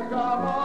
Christ above.